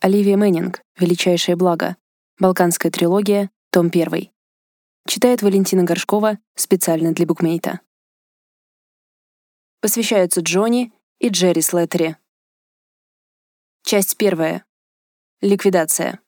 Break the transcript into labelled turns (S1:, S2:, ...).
S1: Оливия Мэннинг «Величайшее благо». Балканская трилогия, том 1. Читает Валентина Горшкова специально для букмейта. Посвящаются Джонни и Джерри Слеттери. Часть первая. Ликвидация.